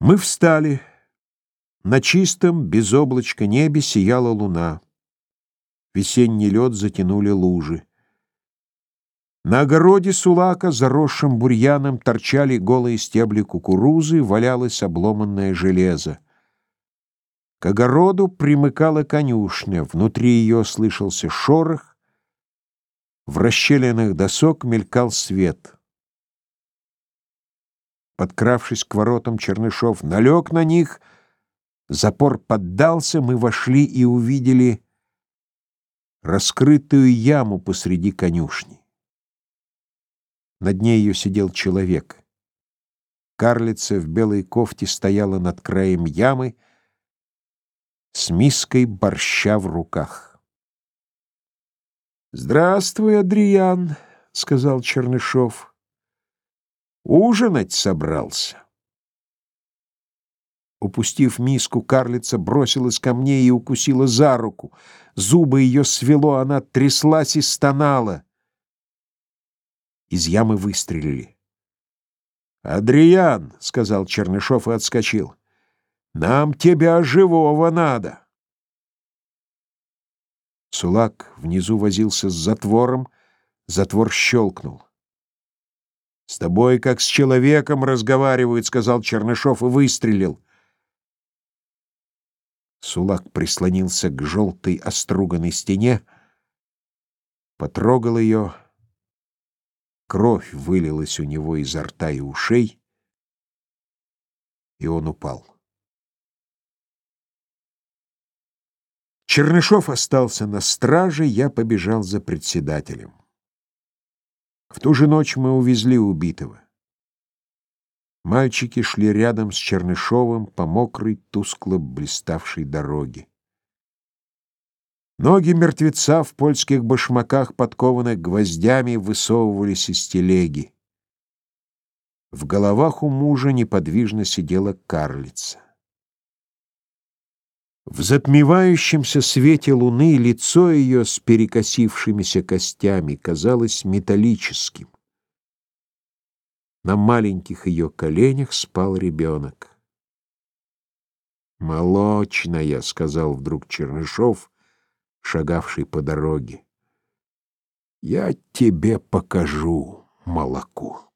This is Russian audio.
Мы встали. На чистом, без облачка небе сияла луна. Весенний лед затянули лужи. На огороде Сулака, заросшим бурьяном, торчали голые стебли кукурузы, валялось обломанное железо. К огороду примыкала конюшня, внутри ее слышался шорох, в расщелинах досок мелькал свет. Подкравшись к воротам, Чернышов налег на них, запор поддался, мы вошли и увидели раскрытую яму посреди конюшни. На дне ее сидел человек. Карлица в белой кофте стояла над краем ямы, с миской борща в руках. «Здравствуй, Адриан», — сказал Чернышов. «Ужинать собрался». Упустив миску, карлица бросилась ко мне и укусила за руку. Зубы ее свело, она тряслась и стонала. Из ямы выстрелили. «Адриан», — сказал Чернышов и отскочил. Нам тебя живого надо. Сулак внизу возился с затвором, затвор щелкнул. «С тобой, как с человеком, разговаривают», — сказал Чернышов и выстрелил. Сулак прислонился к желтой оструганной стене, потрогал ее. Кровь вылилась у него изо рта и ушей, и он упал. Чернышов остался на страже, я побежал за председателем. В ту же ночь мы увезли убитого. Мальчики шли рядом с Чернышовым по мокрой, тускло блиставшей дороге. Ноги мертвеца в польских башмаках, подкованных гвоздями, высовывались из телеги. В головах у мужа неподвижно сидела карлица. В затмевающемся свете луны лицо ее с перекосившимися костями казалось металлическим. На маленьких ее коленях спал ребенок. «Молочная», — сказал вдруг Чернышов, шагавший по дороге. «Я тебе покажу молоко».